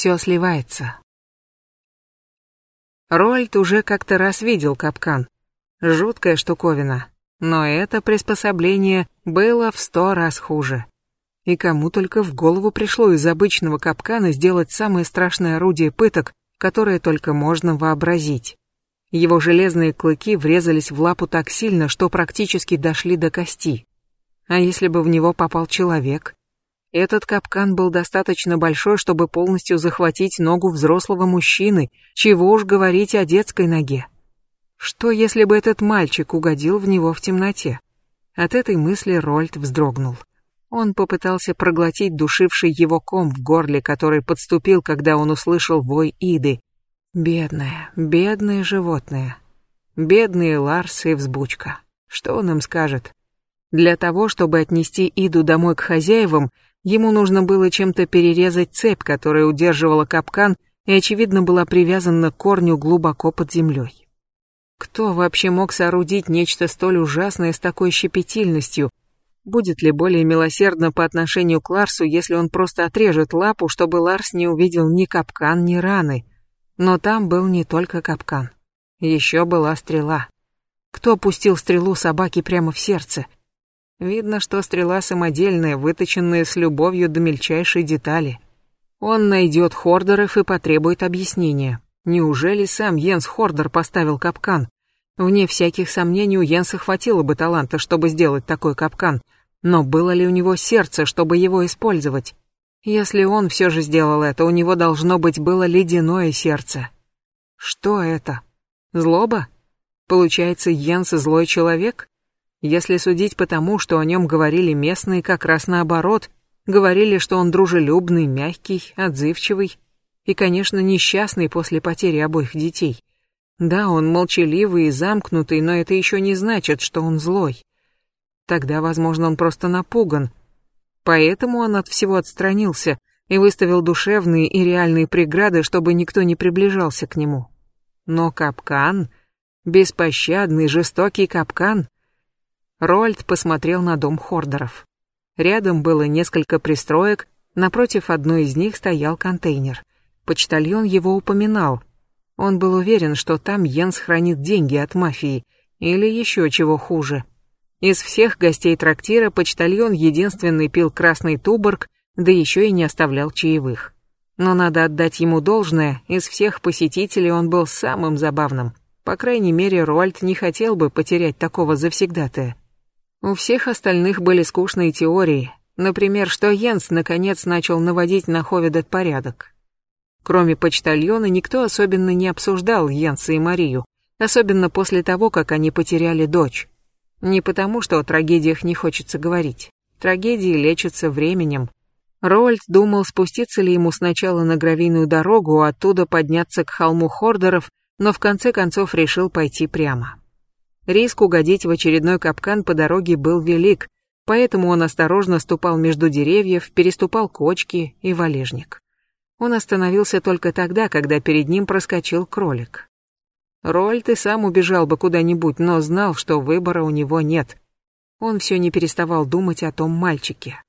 Все сливается. Рольд уже как-то раз видел капкан. Жуткая штуковина. Но это приспособление было в сто раз хуже. И кому только в голову пришло из обычного капкана сделать самое страшное орудие пыток, которое только можно вообразить. Его железные клыки врезались в лапу так сильно, что практически дошли до кости. А если бы в него попал человек? Этот капкан был достаточно большой, чтобы полностью захватить ногу взрослого мужчины, чего уж говорить о детской ноге. Что, если бы этот мальчик угодил в него в темноте? От этой мысли Рольд вздрогнул. Он попытался проглотить душивший его ком в горле, который подступил, когда он услышал вой Иды. Бедное, бедное животное. Бедные Ларс и взбучка. Что он им скажет? Для того, чтобы отнести Иду домой к хозяевам, ему нужно было чем-то перерезать цепь, которая удерживала капкан и, очевидно, была привязана к корню глубоко под землей. Кто вообще мог соорудить нечто столь ужасное с такой щепетильностью, Будет ли более милосердно по отношению к Ларсу, если он просто отрежет лапу, чтобы Ларс не увидел ни капкан, ни раны? Но там был не только капкан. Еще была стрела. Кто пустил стрелу собаке прямо в сердце? Видно, что стрела самодельная, выточенная с любовью до мельчайшей детали. Он найдет Хордеров и потребует объяснения. Неужели сам Йенс Хордер поставил капкан? Вне всяких сомнений у Йенса хватило бы таланта, чтобы сделать такой капкан, но было ли у него сердце, чтобы его использовать? Если он все же сделал это, у него должно быть было ледяное сердце. Что это? Злоба? Получается, Йенс злой человек? Если судить по тому, что о нем говорили местные, как раз наоборот, говорили, что он дружелюбный, мягкий, отзывчивый и, конечно, несчастный после потери обоих детей. Да, он молчаливый и замкнутый, но это еще не значит, что он злой. Тогда, возможно, он просто напуган. Поэтому он от всего отстранился и выставил душевные и реальные преграды, чтобы никто не приближался к нему. Но капкан, беспощадный, жестокий капкан... Рольд посмотрел на дом Хордеров. Рядом было несколько пристроек, напротив одной из них стоял контейнер. Почтальон его упоминал — он был уверен, что там Йенс хранит деньги от мафии или еще чего хуже. Из всех гостей трактира почтальон единственный пил красный туборг, да еще и не оставлял чаевых. Но надо отдать ему должное, из всех посетителей он был самым забавным. По крайней мере, Руальд не хотел бы потерять такого завсегдатая. У всех остальных были скучные теории, например, что Йенс наконец начал наводить на Ховедет порядок. Кроме почтальона, никто особенно не обсуждал Йенса и Марию, особенно после того, как они потеряли дочь. Не потому, что о трагедиях не хочется говорить. Трагедии лечатся временем. Роальд думал, спуститься ли ему сначала на гравийную дорогу, а оттуда подняться к холму Хордеров, но в конце концов решил пойти прямо. Риск угодить в очередной капкан по дороге был велик, поэтому он осторожно ступал между деревьев, переступал кочки и валежник. Он остановился только тогда, когда перед ним проскочил кролик. Рольд и сам убежал бы куда-нибудь, но знал, что выбора у него нет. Он все не переставал думать о том мальчике.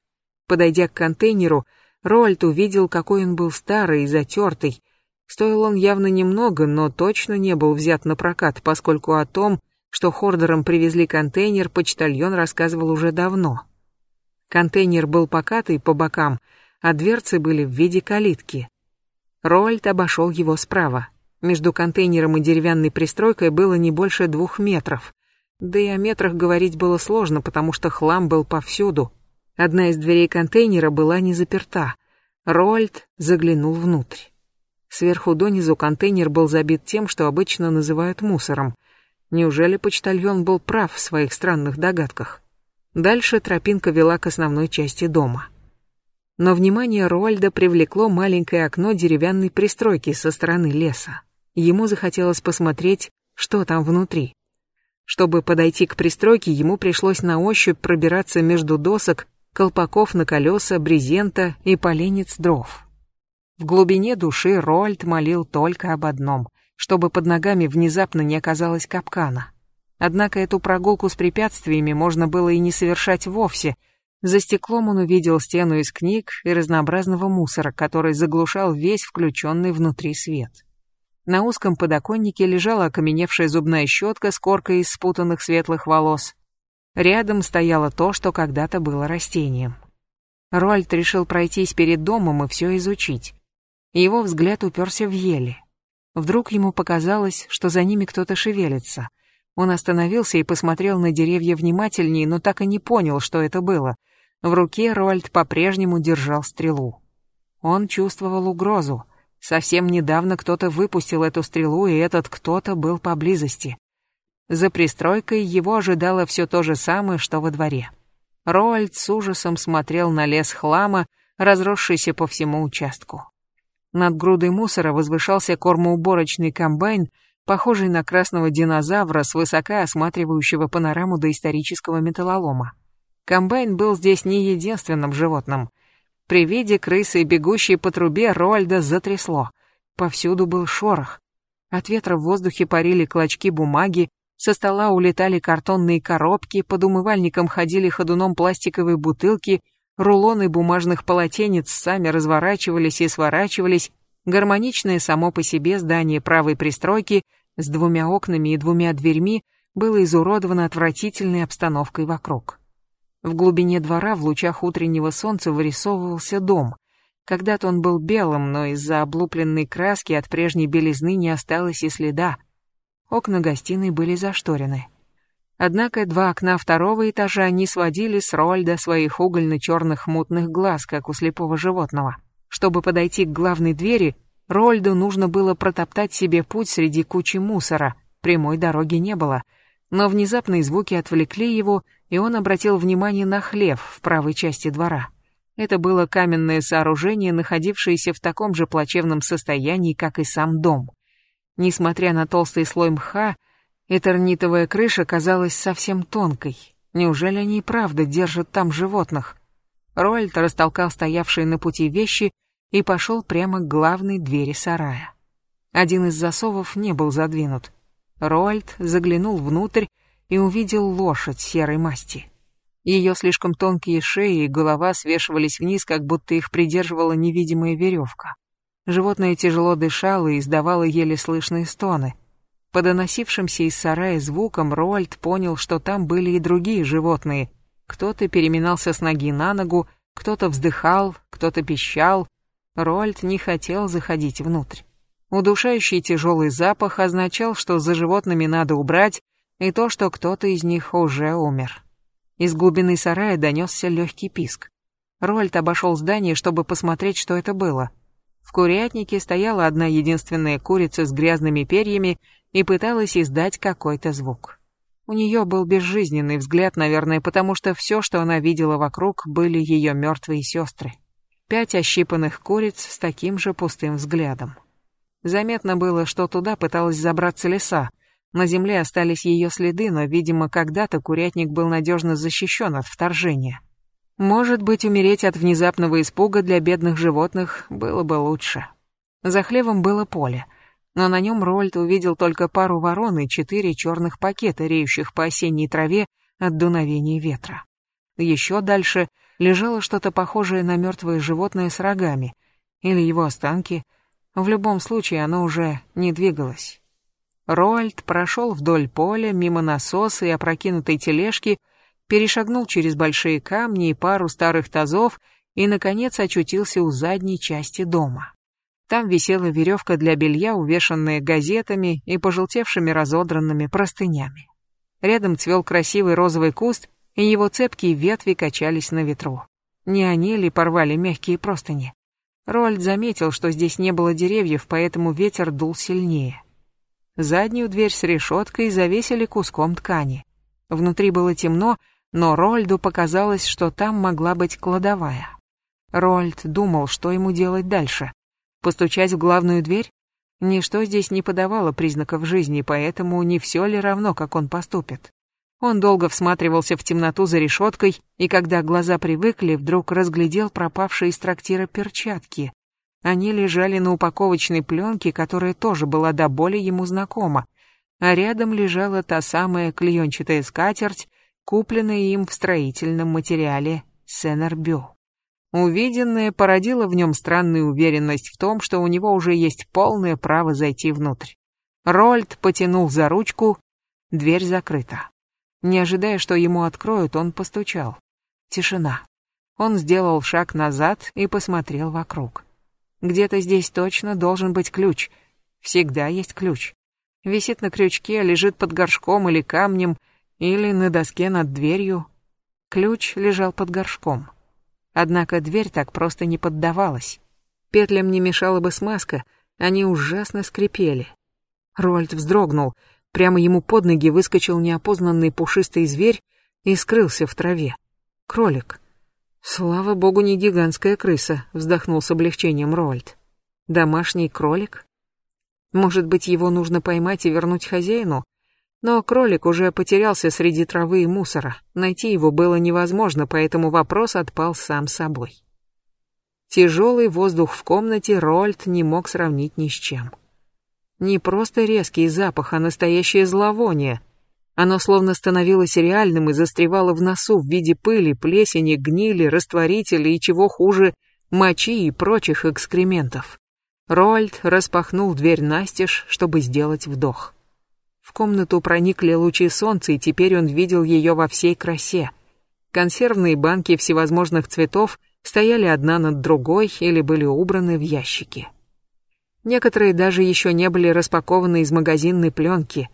Подойдя к контейнеру, Рольд увидел, какой он был старый и затертый. Стоил он явно немного, но точно не был взят на прокат, поскольку о том, что Хордерам привезли контейнер, почтальон рассказывал уже давно. Контейнер был покатый по бокам, а дверцы были в виде калитки. Рольд обошел его справа. Между контейнером и деревянной пристройкой было не больше двух метров. Да и о метрах говорить было сложно, потому что хлам был повсюду. Одна из дверей контейнера была не заперта. Рольд заглянул внутрь. Сверху донизу контейнер был забит тем, что обычно называют мусором. Неужели почтальон был прав в своих странных догадках? Дальше тропинка вела к основной части дома но внимание Руальда привлекло маленькое окно деревянной пристройки со стороны леса. Ему захотелось посмотреть, что там внутри. Чтобы подойти к пристройке, ему пришлось на ощупь пробираться между досок, колпаков на колеса, брезента и поленец дров. В глубине души Роальд молил только об одном, чтобы под ногами внезапно не оказалось капкана. Однако эту прогулку с препятствиями можно было и не совершать вовсе — За стеклом он увидел стену из книг и разнообразного мусора, который заглушал весь включенный внутри свет. На узком подоконнике лежала окаменевшая зубная щетка с коркой из спутанных светлых волос. Рядом стояло то, что когда-то было растением. Рольд решил пройтись перед домом и все изучить. Его взгляд уперся в ели. Вдруг ему показалось, что за ними кто-то шевелится. Он остановился и посмотрел на деревья внимательнее, но так и не понял, что это было. В руке Рольд по-прежнему держал стрелу. Он чувствовал угрозу. Совсем недавно кто-то выпустил эту стрелу, и этот кто-то был поблизости. За пристройкой его ожидало все то же самое, что во дворе. Роальд с ужасом смотрел на лес хлама, разросшийся по всему участку. Над грудой мусора возвышался кормоуборочный комбайн, похожий на красного динозавра, свысока осматривающего панораму доисторического металлолома. Комбайн был здесь не единственным животным — при виде крысы, бегущей по трубе, Роальда затрясло. Повсюду был шорох. От ветра в воздухе парили клочки бумаги, со стола улетали картонные коробки, под умывальником ходили ходуном пластиковые бутылки, рулоны бумажных полотенец сами разворачивались и сворачивались, гармоничное само по себе здание правой пристройки с двумя окнами и двумя дверьми было изуродовано отвратительной обстановкой вокруг. В глубине двора в лучах утреннего солнца вырисовывался дом. Когда-то он был белым, но из-за облупленной краски от прежней белизны не осталось и следа. Окна гостиной были зашторены. Однако два окна второго этажа не сводили с Рольда своих угольно-черных мутных глаз, как у слепого животного. Чтобы подойти к главной двери, Рольду нужно было протоптать себе путь среди кучи мусора. Прямой дороги не было — но внезапные звуки отвлекли его, и он обратил внимание на хлев в правой части двора. Это было каменное сооружение, находившееся в таком же плачевном состоянии, как и сам дом. Несмотря на толстый слой мха, этернитовая крыша казалась совсем тонкой. Неужели они и правда держат там животных? Роальд растолкал стоявшие на пути вещи и пошел прямо к главной двери сарая. Один из засовов не был задвинут. Роальд заглянул внутрь и увидел лошадь серой масти. Ее слишком тонкие шеи и голова свешивались вниз, как будто их придерживала невидимая веревка. Животное тяжело дышало и издавало еле слышные стоны. По доносившимся из сарая звукам Роальд понял, что там были и другие животные. Кто-то переминался с ноги на ногу, кто-то вздыхал, кто-то пищал. Роальд не хотел заходить внутрь. Удушающий тяжелый запах означал, что за животными надо убрать, и то, что кто-то из них уже умер. Из глубины сарая донесся легкий писк. Рольд обошел здание, чтобы посмотреть, что это было. В курятнике стояла одна единственная курица с грязными перьями и пыталась издать какой-то звук. У нее был безжизненный взгляд, наверное, потому что все, что она видела вокруг, были ее мертвые сестры. Пять ощипанных куриц с таким же пустым взглядом. Заметно было, что туда пыталась забраться лиса. На земле остались ее следы, но, видимо, когда-то курятник был надежно защищен от вторжения. Может быть, умереть от внезапного испуга для бедных животных было бы лучше. За хлевом было поле, но на нем Рольд увидел только пару ворон и четыре черных пакета, реющих по осенней траве от дуновения ветра. Еще дальше лежало что-то похожее на мертвое животное с рогами, или его останки — в любом случае оно уже не двигалось. Роальд прошел вдоль поля, мимо насоса и опрокинутой тележки, перешагнул через большие камни и пару старых тазов и, наконец, очутился у задней части дома. Там висела веревка для белья, увешанная газетами и пожелтевшими разодранными простынями. Рядом цвел красивый розовый куст, и его цепкие ветви качались на ветру. Не они ли порвали мягкие простыни? Рольд заметил, что здесь не было деревьев, поэтому ветер дул сильнее. Заднюю дверь с решеткой завесили куском ткани. Внутри было темно, но Рольду показалось, что там могла быть кладовая. Рольд думал, что ему делать дальше. Постучать в главную дверь? Ничто здесь не подавало признаков жизни, поэтому не все ли равно, как он поступит. Он долго всматривался в темноту за решеткой, и когда глаза привыкли, вдруг разглядел пропавшие из трактира перчатки. Они лежали на упаковочной пленке, которая тоже была до боли ему знакома, а рядом лежала та самая клеенчатая скатерть, купленная им в строительном материале Сенербю. Увиденное породило в нем странную уверенность в том, что у него уже есть полное право зайти внутрь. Рольд потянул за ручку, дверь закрыта. Не ожидая, что ему откроют, он постучал. Тишина. Он сделал шаг назад и посмотрел вокруг. Где-то здесь точно должен быть ключ. Всегда есть ключ. Висит на крючке, лежит под горшком или камнем, или на доске над дверью. Ключ лежал под горшком. Однако дверь так просто не поддавалась. Петлям не мешала бы смазка, они ужасно скрипели. Рольд вздрогнул. Прямо ему под ноги выскочил неопознанный пушистый зверь и скрылся в траве. Кролик. Слава богу, не гигантская крыса, вздохнул с облегчением Рольд. Домашний кролик? Может быть, его нужно поймать и вернуть хозяину? Но кролик уже потерялся среди травы и мусора. Найти его было невозможно, поэтому вопрос отпал сам собой. Тяжелый воздух в комнате Рольд не мог сравнить ни с чем. Не просто резкий запах, а настоящее зловоние. Оно словно становилось реальным и застревало в носу в виде пыли, плесени, гнили, растворителей и чего хуже, мочи и прочих экскрементов. Рольд распахнул дверь настежь, чтобы сделать вдох. В комнату проникли лучи солнца, и теперь он видел ее во всей красе. Консервные банки всевозможных цветов стояли одна над другой или были убраны в ящики. Некоторые даже еще не были распакованы из магазинной пленки.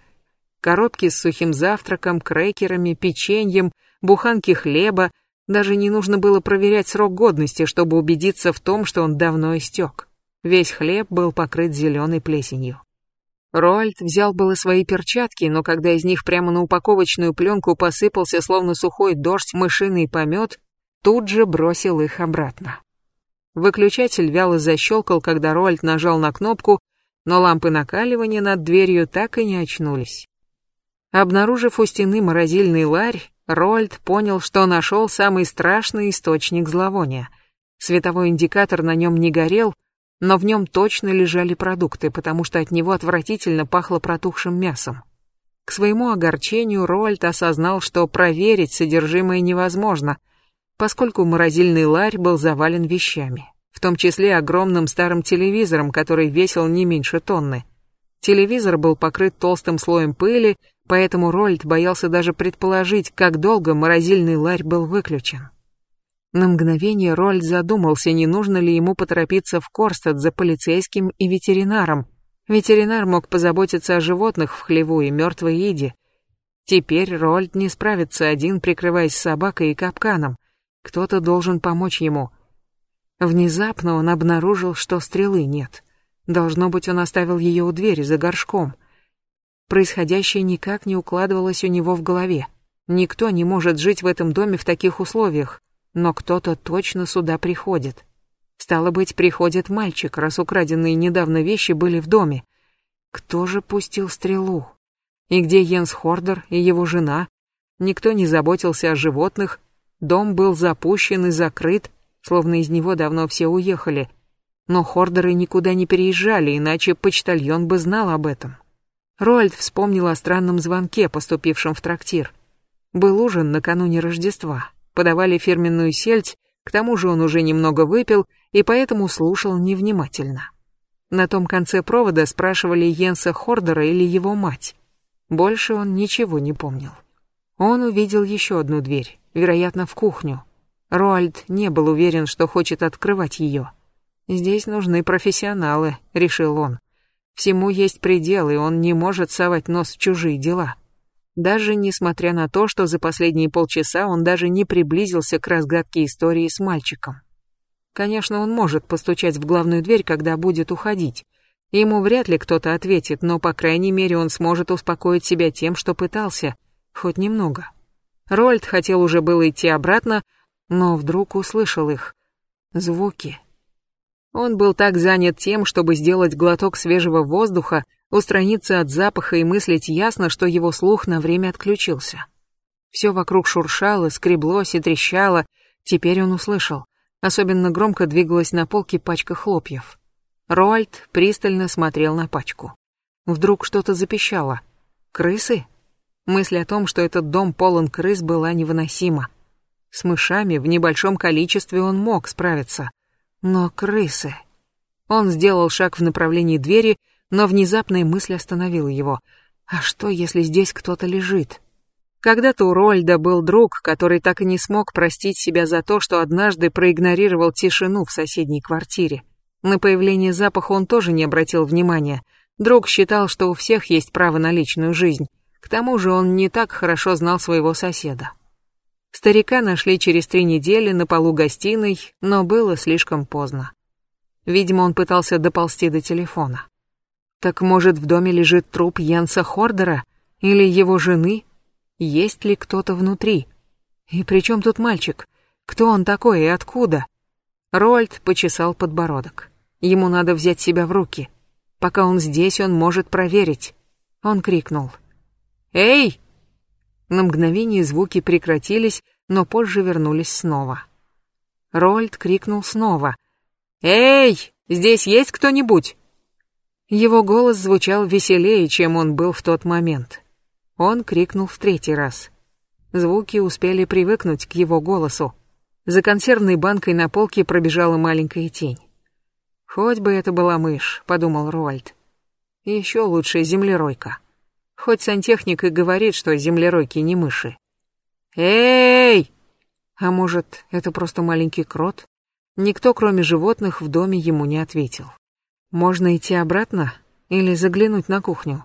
Коробки с сухим завтраком, крекерами, печеньем, буханки хлеба, даже не нужно было проверять срок годности, чтобы убедиться в том, что он давно истек. Весь хлеб был покрыт зеленой плесенью. Роальд взял было свои перчатки, но когда из них прямо на упаковочную пленку посыпался словно сухой дождь мышиный помет, тут же бросил их обратно. Выключатель вяло защелкал, когда Роальд нажал на кнопку, но лампы накаливания над дверью так и не очнулись. Обнаружив у стены морозильный ларь, Роальд понял, что нашел самый страшный источник зловония. Световой индикатор на нем не горел, но в нем точно лежали продукты, потому что от него отвратительно пахло протухшим мясом. К своему огорчению Роальд осознал, что проверить содержимое невозможно, поскольку морозильный ларь был завален вещами, в том числе огромным старым телевизором, который весил не меньше тонны. Телевизор был покрыт толстым слоем пыли, поэтому Рольд боялся даже предположить, как долго морозильный ларь был выключен. На мгновение Рольд задумался, не нужно ли ему поторопиться в Корстад за полицейским и ветеринаром. Ветеринар мог позаботиться о животных в хлеву и мертвой иде. Теперь Рольд не справится один, прикрываясь собакой и капканом. Кто-то должен помочь ему. Внезапно он обнаружил, что стрелы нет. Должно быть, он оставил ее у двери за горшком. Происходящее никак не укладывалось у него в голове. Никто не может жить в этом доме в таких условиях но кто-то точно сюда приходит. Стало быть, приходит мальчик, раз украденные недавно вещи были в доме. Кто же пустил стрелу? И где Йенс Хордер и его жена? Никто не заботился о животных, дом был запущен и закрыт, словно из него давно все уехали. Но Хордеры никуда не переезжали, иначе почтальон бы знал об этом. Рольд вспомнил о странном звонке, поступившем в трактир. Был ужин накануне Рождества подавали фирменную сельдь, к тому же он уже немного выпил и поэтому слушал невнимательно. На том конце провода спрашивали Йенса Хордера или его мать. Больше он ничего не помнил. Он увидел еще одну дверь, вероятно, в кухню. Роальд не был уверен, что хочет открывать ее. «Здесь нужны профессионалы», — решил он. «Всему есть предел, и он не может совать нос в чужие дела» даже несмотря на то, что за последние полчаса он даже не приблизился к разгадке истории с мальчиком. Конечно, он может постучать в главную дверь, когда будет уходить. Ему вряд ли кто-то ответит, но, по крайней мере, он сможет успокоить себя тем, что пытался, хоть немного. Рольд хотел уже было идти обратно, но вдруг услышал их. Звуки. Он был так занят тем, чтобы сделать глоток свежего воздуха, устраниться от запаха и мыслить ясно, что его слух на время отключился. Все вокруг шуршало, скреблось и трещало, теперь он услышал. Особенно громко двигалась на полке пачка хлопьев. Роальд пристально смотрел на пачку. Вдруг что-то запищало. Крысы? Мысль о том, что этот дом полон крыс, была невыносима. С мышами в небольшом количестве он мог справиться. Но крысы... Он сделал шаг в направлении двери, но внезапная мысль остановила его. А что, если здесь кто-то лежит? Когда-то у Рольда был друг, который так и не смог простить себя за то, что однажды проигнорировал тишину в соседней квартире. На появление запаха он тоже не обратил внимания. Друг считал, что у всех есть право на личную жизнь. К тому же он не так хорошо знал своего соседа. Старика нашли через три недели на полу гостиной, но было слишком поздно. Видимо, он пытался доползти до телефона. Так может, в доме лежит труп Янса Хордера или его жены? Есть ли кто-то внутри? И при чем тут мальчик? Кто он такой и откуда? Рольд почесал подбородок. Ему надо взять себя в руки. Пока он здесь, он может проверить. Он крикнул. «Эй!» На мгновение звуки прекратились, но позже вернулись снова. Рольд крикнул снова. «Эй! Здесь есть кто-нибудь?» Его голос звучал веселее, чем он был в тот момент. Он крикнул в третий раз. Звуки успели привыкнуть к его голосу. За консервной банкой на полке пробежала маленькая тень. «Хоть бы это была мышь», — подумал Руальд. «Еще лучше землеройка. Хоть сантехник и говорит, что землеройки не мыши». «Эй!» А может, это просто маленький крот? Никто, кроме животных, в доме ему не ответил. Можно идти обратно или заглянуть на кухню?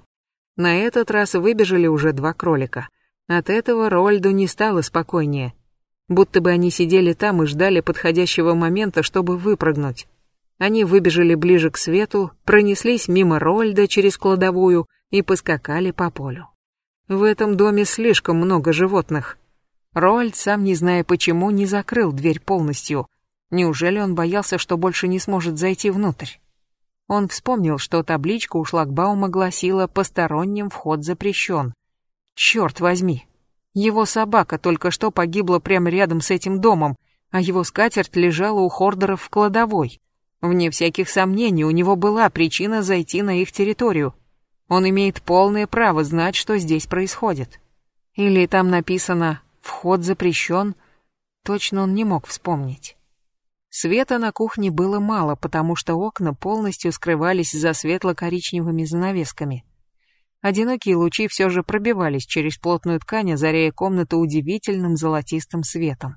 На этот раз выбежали уже два кролика. От этого Рольду не стало спокойнее. Будто бы они сидели там и ждали подходящего момента, чтобы выпрыгнуть. Они выбежали ближе к свету, пронеслись мимо Рольда через кладовую и поскакали по полю. В этом доме слишком много животных. Рольд, сам не зная почему, не закрыл дверь полностью. Неужели он боялся, что больше не сможет зайти внутрь? Он вспомнил, что табличка у шлагбаума гласила «Посторонним вход запрещен». Черт возьми! Его собака только что погибла прямо рядом с этим домом, а его скатерть лежала у хордеров в кладовой. Вне всяких сомнений, у него была причина зайти на их территорию. Он имеет полное право знать, что здесь происходит. Или там написано «Вход запрещен», точно он не мог вспомнить. Света на кухне было мало, потому что окна полностью скрывались за светло-коричневыми занавесками. Одинокие лучи все же пробивались через плотную ткань, озаряя комнату удивительным золотистым светом.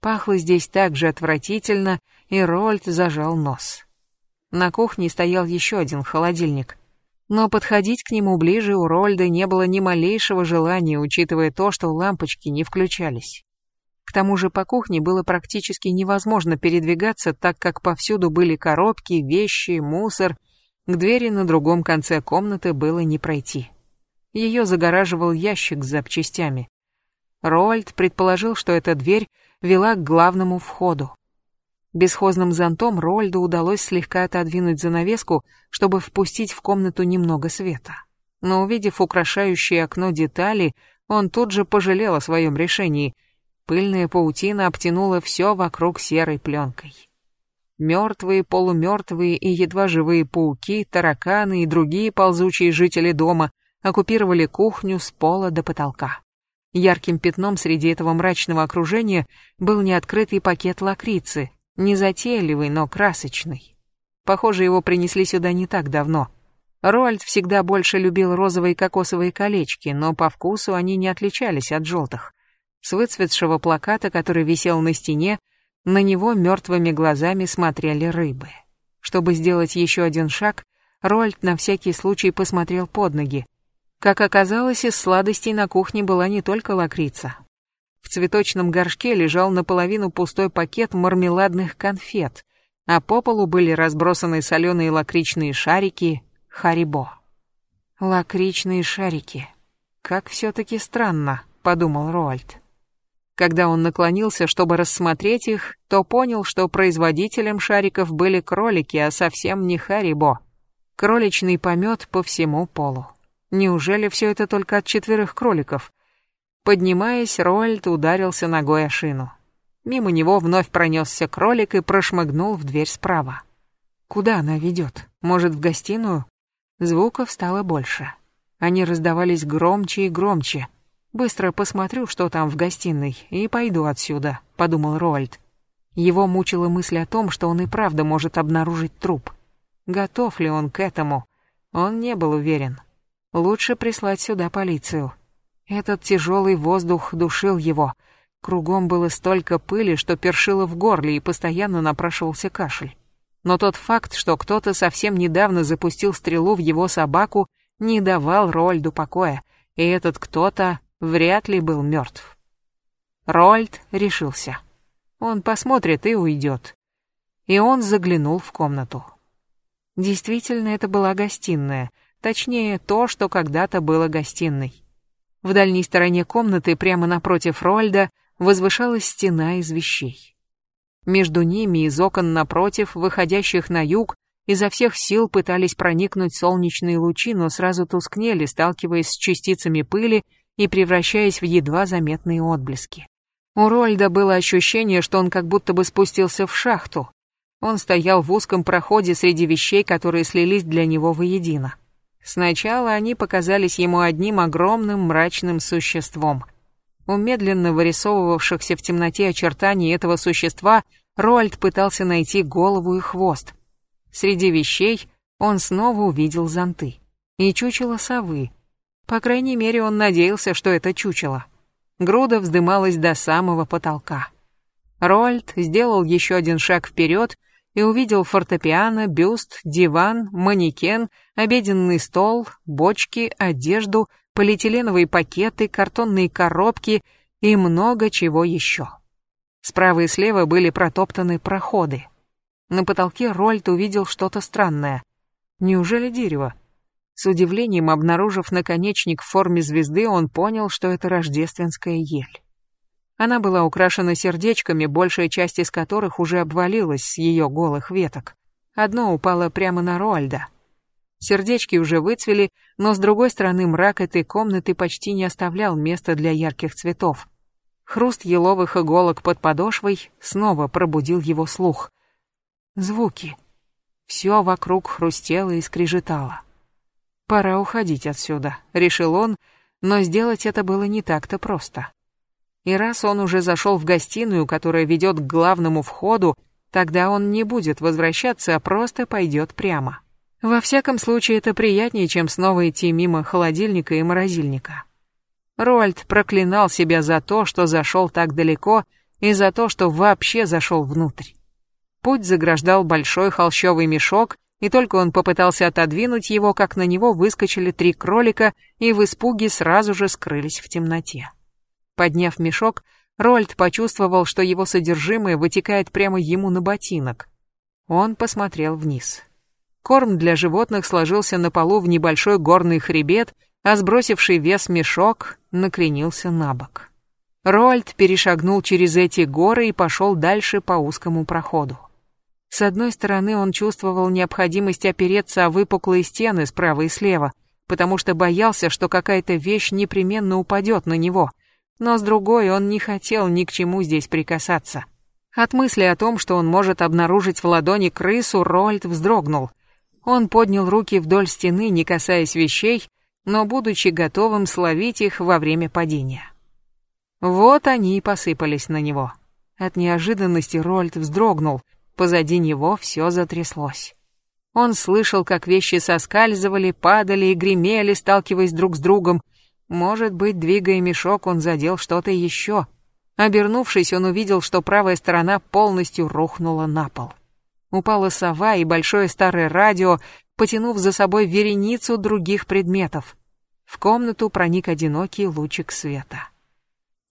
Пахло здесь так же отвратительно, и Рольд зажал нос. На кухне стоял еще один холодильник. Но подходить к нему ближе у Рольда не было ни малейшего желания, учитывая то, что лампочки не включались. К тому же по кухне было практически невозможно передвигаться, так как повсюду были коробки, вещи, мусор. К двери на другом конце комнаты было не пройти. Ее загораживал ящик с запчастями. Роальд предположил, что эта дверь вела к главному входу. Бесхозным зонтом Рольду удалось слегка отодвинуть занавеску, чтобы впустить в комнату немного света. Но увидев украшающее окно детали, он тут же пожалел о своем решении Пыльная паутина обтянула все вокруг серой пленкой. Мертвые, полумертвые и едва живые пауки, тараканы и другие ползучие жители дома оккупировали кухню с пола до потолка. Ярким пятном среди этого мрачного окружения был неоткрытый пакет лакрицы, незатейливый, но красочный. Похоже, его принесли сюда не так давно. Роальд всегда больше любил розовые кокосовые колечки, но по вкусу они не отличались от желтых. С выцветшего плаката, который висел на стене, на него мертвыми глазами смотрели рыбы. Чтобы сделать еще один шаг, Рольд на всякий случай посмотрел под ноги. Как оказалось, из сладостей на кухне была не только лакрица. В цветочном горшке лежал наполовину пустой пакет мармеладных конфет, а по полу были разбросаны соленые лакричные шарики Харибо. Лакричные шарики. Как все-таки странно, подумал Роальд. Когда он наклонился, чтобы рассмотреть их, то понял, что производителем шариков были кролики, а совсем не Харибо. Кроличный помет по всему полу. Неужели все это только от четверых кроликов? Поднимаясь, Роальд ударился ногой о шину. Мимо него вновь пронесся кролик и прошмыгнул в дверь справа. Куда она ведет? Может, в гостиную? Звуков стало больше. Они раздавались громче и громче. «Быстро посмотрю, что там в гостиной, и пойду отсюда», — подумал Роальд. Его мучила мысль о том, что он и правда может обнаружить труп. Готов ли он к этому? Он не был уверен. Лучше прислать сюда полицию. Этот тяжелый воздух душил его. Кругом было столько пыли, что першило в горле и постоянно напрашивался кашель. Но тот факт, что кто-то совсем недавно запустил стрелу в его собаку, не давал Рольду покоя, и этот кто-то вряд ли был мертв. Рольд решился. Он посмотрит и уйдет. И он заглянул в комнату. Действительно, это была гостиная, точнее, то, что когда-то было гостиной. В дальней стороне комнаты, прямо напротив Рольда, возвышалась стена из вещей. Между ними из окон напротив, выходящих на юг, изо всех сил пытались проникнуть солнечные лучи, но сразу тускнели, сталкиваясь с частицами пыли и превращаясь в едва заметные отблески. У Рольда было ощущение, что он как будто бы спустился в шахту. Он стоял в узком проходе среди вещей, которые слились для него воедино. Сначала они показались ему одним огромным мрачным существом. У медленно вырисовывавшихся в темноте очертаний этого существа Роальд пытался найти голову и хвост. Среди вещей он снова увидел зонты и чучело совы. По крайней мере, он надеялся, что это чучело. Груда вздымалась до самого потолка. Роальд сделал еще один шаг вперед и увидел фортепиано, бюст, диван, манекен, обеденный стол, бочки, одежду, полиэтиленовые пакеты, картонные коробки и много чего еще. Справа и слева были протоптаны проходы. На потолке Рольд увидел что-то странное. Неужели дерево? С удивлением обнаружив наконечник в форме звезды, он понял, что это рождественская ель. Она была украшена сердечками, большая часть из которых уже обвалилась с ее голых веток. Одно упало прямо на Роальда. Сердечки уже выцвели, но с другой стороны мрак этой комнаты почти не оставлял места для ярких цветов. Хруст еловых иголок под подошвой снова пробудил его слух. Звуки. Все вокруг хрустело и скрежетало. Пора уходить отсюда, решил он, но сделать это было не так-то просто. И раз он уже зашел в гостиную, которая ведет к главному входу, тогда он не будет возвращаться, а просто пойдет прямо. Во всяком случае, это приятнее, чем снова идти мимо холодильника и морозильника. Рольд проклинал себя за то, что зашел так далеко, и за то, что вообще зашел внутрь. Путь заграждал большой холщовый мешок, и только он попытался отодвинуть его, как на него выскочили три кролика и в испуге сразу же скрылись в темноте. Подняв мешок, Рольд почувствовал, что его содержимое вытекает прямо ему на ботинок. Он посмотрел вниз. Корм для животных сложился на полу в небольшой горный хребет, а сбросивший вес мешок накренился на бок. Рольд перешагнул через эти горы и пошел дальше по узкому проходу. С одной стороны, он чувствовал необходимость опереться о выпуклые стены справа и слева, потому что боялся, что какая-то вещь непременно упадет на него, но с другой он не хотел ни к чему здесь прикасаться. От мысли о том, что он может обнаружить в ладони крысу, Рольд вздрогнул. Он поднял руки вдоль стены, не касаясь вещей, но будучи готовым словить их во время падения. Вот они и посыпались на него. От неожиданности Рольд вздрогнул — Позади него все затряслось. Он слышал, как вещи соскальзывали, падали и гремели, сталкиваясь друг с другом. Может быть, двигая мешок, он задел что-то еще. Обернувшись, он увидел, что правая сторона полностью рухнула на пол. Упала сова и большое старое радио, потянув за собой вереницу других предметов. В комнату проник одинокий лучик света.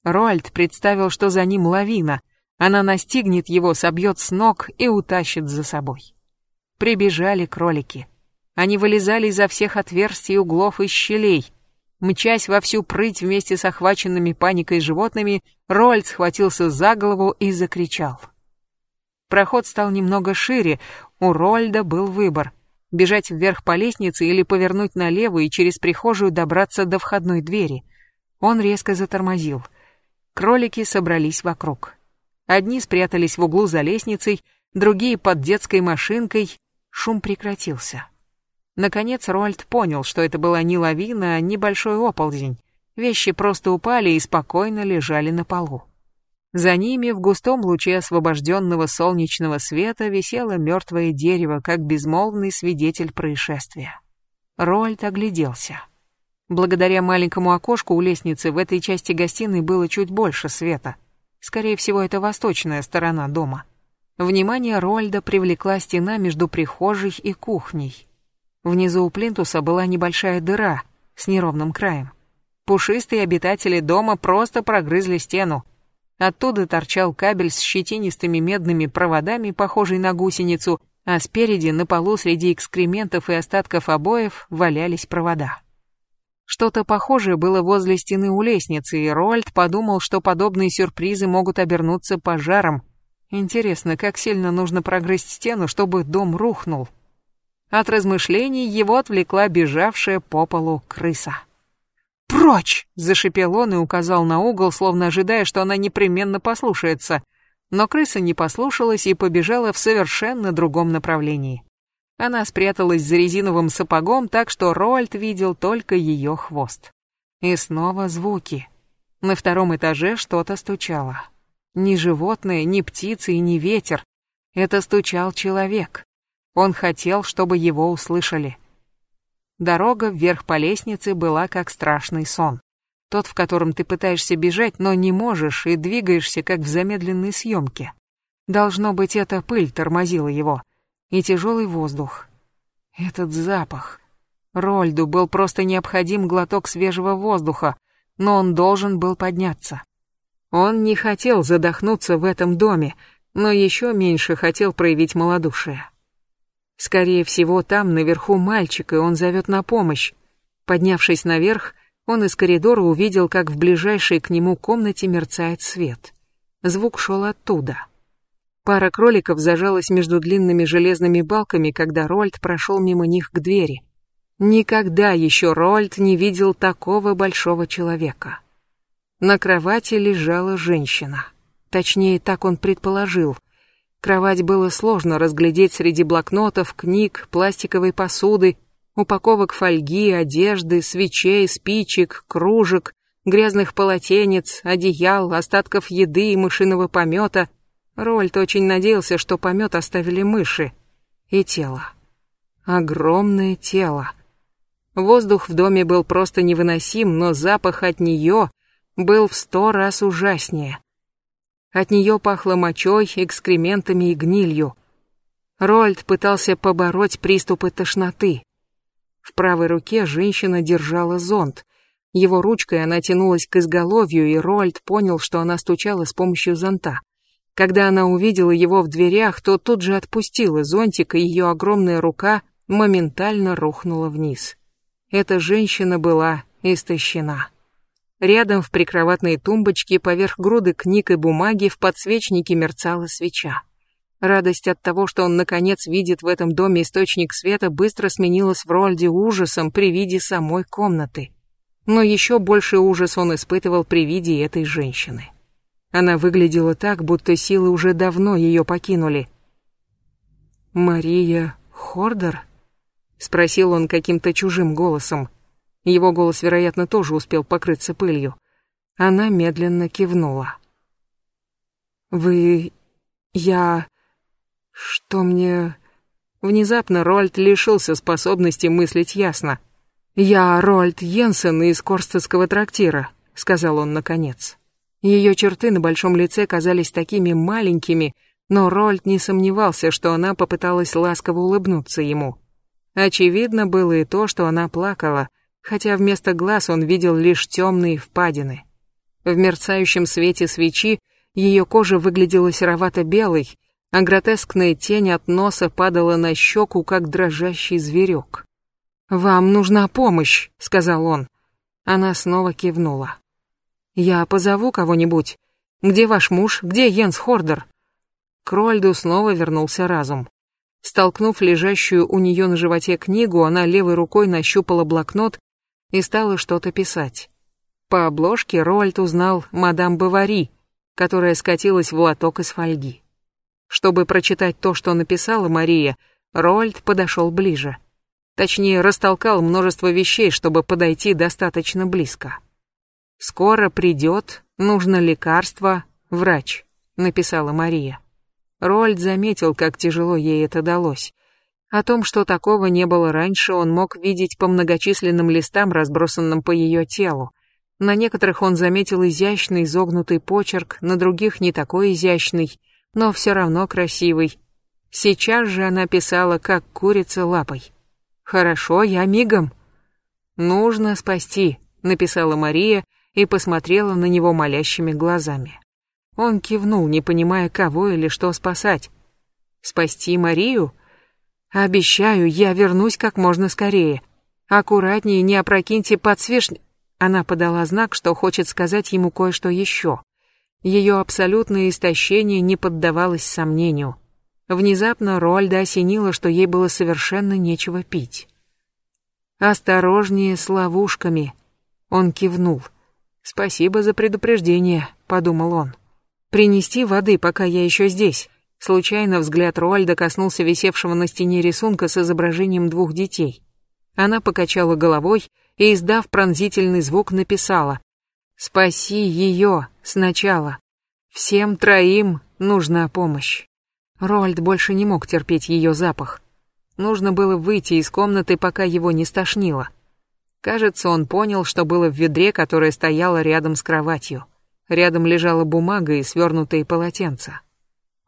Роальд представил, что за ним лавина — она настигнет его, собьет с ног и утащит за собой. Прибежали кролики. Они вылезали изо всех отверстий, углов и щелей. Мчась во всю прыть вместе с охваченными паникой животными, Рольд схватился за голову и закричал. Проход стал немного шире, у Рольда был выбор — бежать вверх по лестнице или повернуть налево и через прихожую добраться до входной двери. Он резко затормозил. Кролики собрались вокруг. Одни спрятались в углу за лестницей, другие под детской машинкой. Шум прекратился. Наконец Роальд понял, что это была не лавина, а небольшой оползень. Вещи просто упали и спокойно лежали на полу. За ними в густом луче освобожденного солнечного света висело мертвое дерево, как безмолвный свидетель происшествия. Рольд огляделся. Благодаря маленькому окошку у лестницы в этой части гостиной было чуть больше света. Скорее всего, это восточная сторона дома. Внимание Рольда привлекла стена между прихожей и кухней. Внизу у плинтуса была небольшая дыра с неровным краем. Пушистые обитатели дома просто прогрызли стену, Оттуда торчал кабель с щетинистыми медными проводами, похожий на гусеницу, а спереди на полу среди экскрементов и остатков обоев валялись провода. Что-то похожее было возле стены у лестницы, и Рольд подумал, что подобные сюрпризы могут обернуться пожаром. Интересно, как сильно нужно прогрызть стену, чтобы дом рухнул. От размышлений его отвлекла бежавшая по полу крыса. «Прочь!» — зашипел он и указал на угол, словно ожидая, что она непременно послушается. Но крыса не послушалась и побежала в совершенно другом направлении. Она спряталась за резиновым сапогом, так что Роальд видел только ее хвост. И снова звуки. На втором этаже что-то стучало. Ни животное, ни птицы и ни ветер. Это стучал человек. Он хотел, чтобы его услышали. Дорога вверх по лестнице была как страшный сон. Тот, в котором ты пытаешься бежать, но не можешь и двигаешься, как в замедленной съемке. Должно быть, эта пыль тормозила его. И тяжелый воздух. Этот запах. Рольду был просто необходим глоток свежего воздуха, но он должен был подняться. Он не хотел задохнуться в этом доме, но еще меньше хотел проявить малодушие. Скорее всего, там наверху мальчик, и он зовет на помощь. Поднявшись наверх, он из коридора увидел, как в ближайшей к нему комнате мерцает свет. Звук шел оттуда. Пара кроликов зажалась между длинными железными балками, когда Рольд прошел мимо них к двери. Никогда еще Рольд не видел такого большого человека. На кровати лежала женщина. Точнее, так он предположил. Кровать было сложно разглядеть среди блокнотов, книг, пластиковой посуды, упаковок фольги, одежды, свечей, спичек, кружек, грязных полотенец, одеял, остатков еды и мышиного помета. Рольд очень надеялся, что помет оставили мыши. И тело. Огромное тело. Воздух в доме был просто невыносим, но запах от нее был в сто раз ужаснее. От нее пахло мочой, экскрементами и гнилью. Рольд пытался побороть приступы тошноты. В правой руке женщина держала зонт. Его ручкой она тянулась к изголовью, и Рольд понял, что она стучала с помощью зонта. Когда она увидела его в дверях, то тут же отпустила зонтик, и ее огромная рука моментально рухнула вниз. Эта женщина была истощена. Рядом в прикроватной тумбочке поверх груды книг и бумаги в подсвечнике мерцала свеча. Радость от того, что он наконец видит в этом доме источник света, быстро сменилась в Рольде ужасом при виде самой комнаты. Но еще больше ужас он испытывал при виде этой женщины. Она выглядела так, будто силы уже давно ее покинули. «Мария Хордер?» — спросил он каким-то чужим голосом. Его голос, вероятно, тоже успел покрыться пылью. Она медленно кивнула. «Вы... я... что мне...» Внезапно Рольд лишился способности мыслить ясно. «Я Рольд Йенсен из Корстедского трактира», — сказал он наконец. Ее черты на большом лице казались такими маленькими, но Рольд не сомневался, что она попыталась ласково улыбнуться ему. Очевидно было и то, что она плакала — хотя вместо глаз он видел лишь темные впадины. В мерцающем свете свечи ее кожа выглядела серовато-белой, а гротескная тень от носа падала на щеку, как дрожащий зверек. «Вам нужна помощь», — сказал он. Она снова кивнула. «Я позову кого-нибудь. Где ваш муж? Где Йенс Хордер?» К Рольду снова вернулся разум. Столкнув лежащую у нее на животе книгу, она левой рукой нащупала блокнот и стала что-то писать. По обложке Роальд узнал мадам Бавари, которая скатилась в лоток из фольги. Чтобы прочитать то, что написала Мария, Роальд подошел ближе. Точнее, растолкал множество вещей, чтобы подойти достаточно близко. Скоро придет, нужно лекарство, врач, написала Мария. Рольд заметил, как тяжело ей это далось. О том, что такого не было раньше, он мог видеть по многочисленным листам, разбросанным по ее телу. На некоторых он заметил изящный изогнутый почерк, на других не такой изящный, но все равно красивый. Сейчас же она писала, как курица лапой. «Хорошо, я мигом». «Нужно спасти», — написала Мария и посмотрела на него молящими глазами. Он кивнул, не понимая, кого или что спасать. «Спасти Марию?» «Обещаю, я вернусь как можно скорее. Аккуратнее, не опрокиньте подсвечник...» Она подала знак, что хочет сказать ему кое-что еще. Ее абсолютное истощение не поддавалось сомнению. Внезапно Роальда осенило, что ей было совершенно нечего пить. «Осторожнее с ловушками», — он кивнул. «Спасибо за предупреждение», — подумал он. «Принести воды, пока я еще здесь». Случайно взгляд Роальда коснулся висевшего на стене рисунка с изображением двух детей. Она покачала головой и, издав пронзительный звук, написала «Спаси ее сначала. Всем троим нужна помощь». Роальд больше не мог терпеть ее запах. Нужно было выйти из комнаты, пока его не стошнило. Кажется, он понял, что было в ведре, которое стояло рядом с кроватью. Рядом лежала бумага и свернутые полотенца.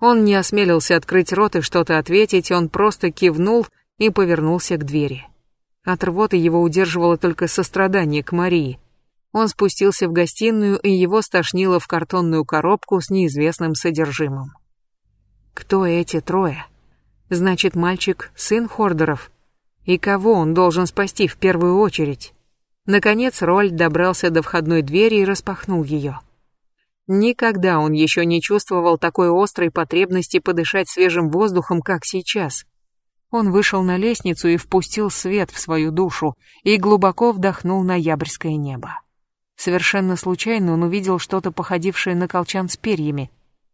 Он не осмелился открыть рот и что-то ответить, он просто кивнул и повернулся к двери. От рвоты его удерживало только сострадание к Марии. Он спустился в гостиную, и его стошнило в картонную коробку с неизвестным содержимым. Кто эти трое? Значит, мальчик — сын Хордеров. И кого он должен спасти в первую очередь? Наконец Рольд добрался до входной двери и распахнул ее. Никогда он еще не чувствовал такой острой потребности подышать свежим воздухом, как сейчас. Он вышел на лестницу и впустил свет в свою душу и глубоко вдохнул ноябрьское небо. Совершенно случайно он увидел что-то походившее на колчан с перьями,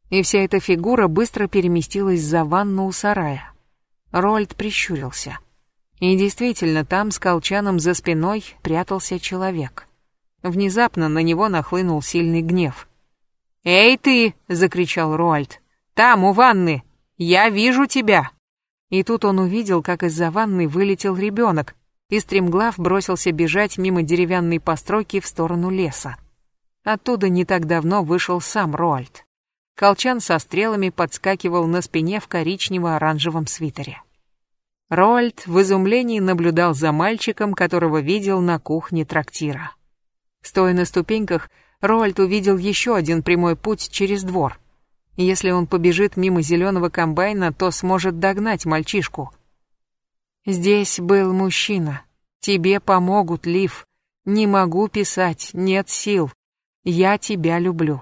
и вся эта фигура быстро переместилась за ванну у сарая. Рольд прищурился. И действительно, там с колчаном за спиной прятался человек. Внезапно на него нахлынул сильный гнев. «Эй ты!» — закричал Роальд. «Там, у ванны! Я вижу тебя!» И тут он увидел, как из-за ванны вылетел ребенок, и стремглав бросился бежать мимо деревянной постройки в сторону леса. Оттуда не так давно вышел сам Роальд. Колчан со стрелами подскакивал на спине в коричнево-оранжевом свитере. Роальд в изумлении наблюдал за мальчиком, которого видел на кухне трактира. Стоя на ступеньках, Роальд увидел еще один прямой путь через двор. Если он побежит мимо зеленого комбайна, то сможет догнать мальчишку. Здесь был мужчина. Тебе помогут, Лив. Не могу писать, нет сил. Я тебя люблю.